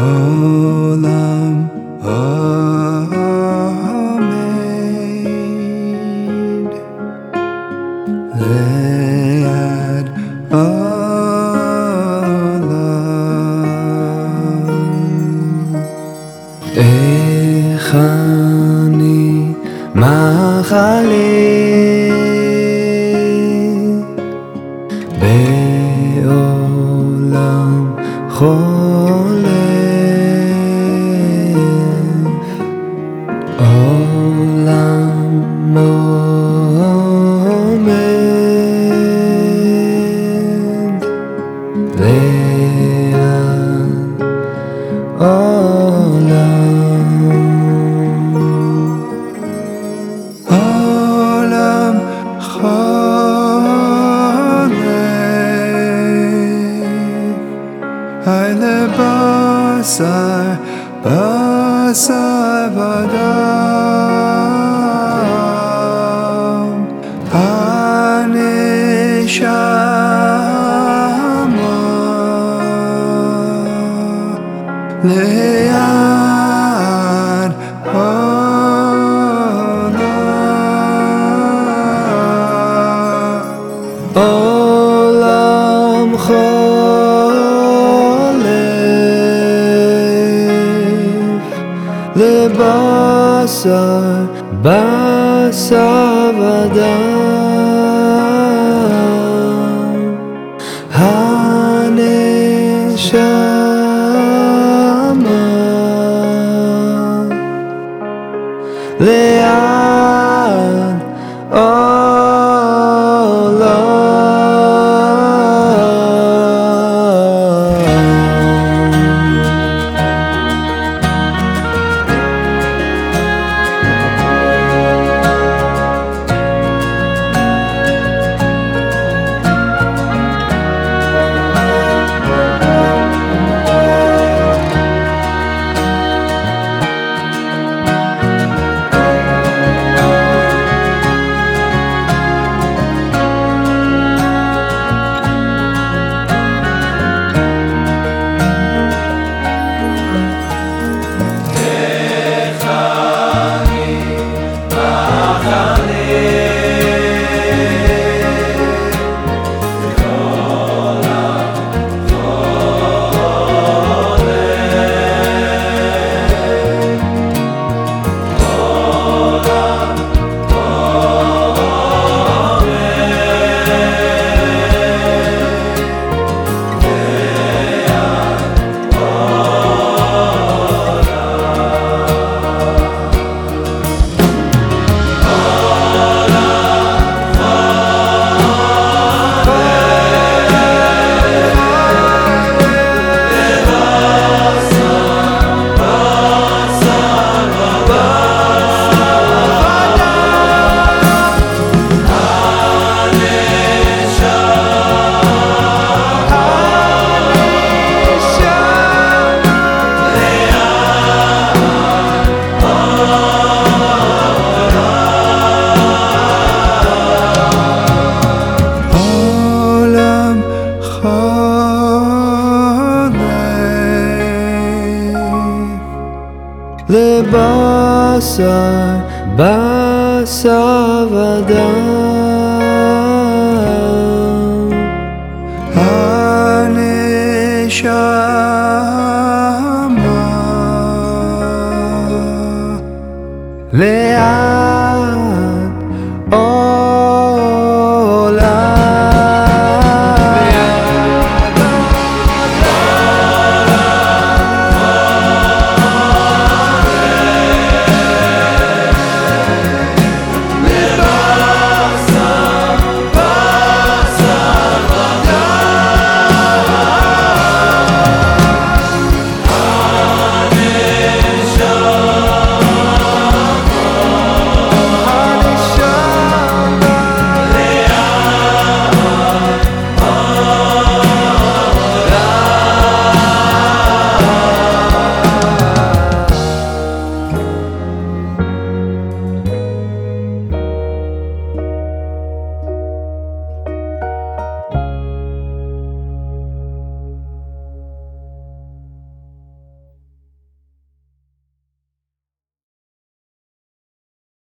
Olam Hamed Lead Echani vean oh Basar, basar, badar. ליד עולם חולף לבשר בשר ודם לבשר, בשר ודם. הנשמה, לאן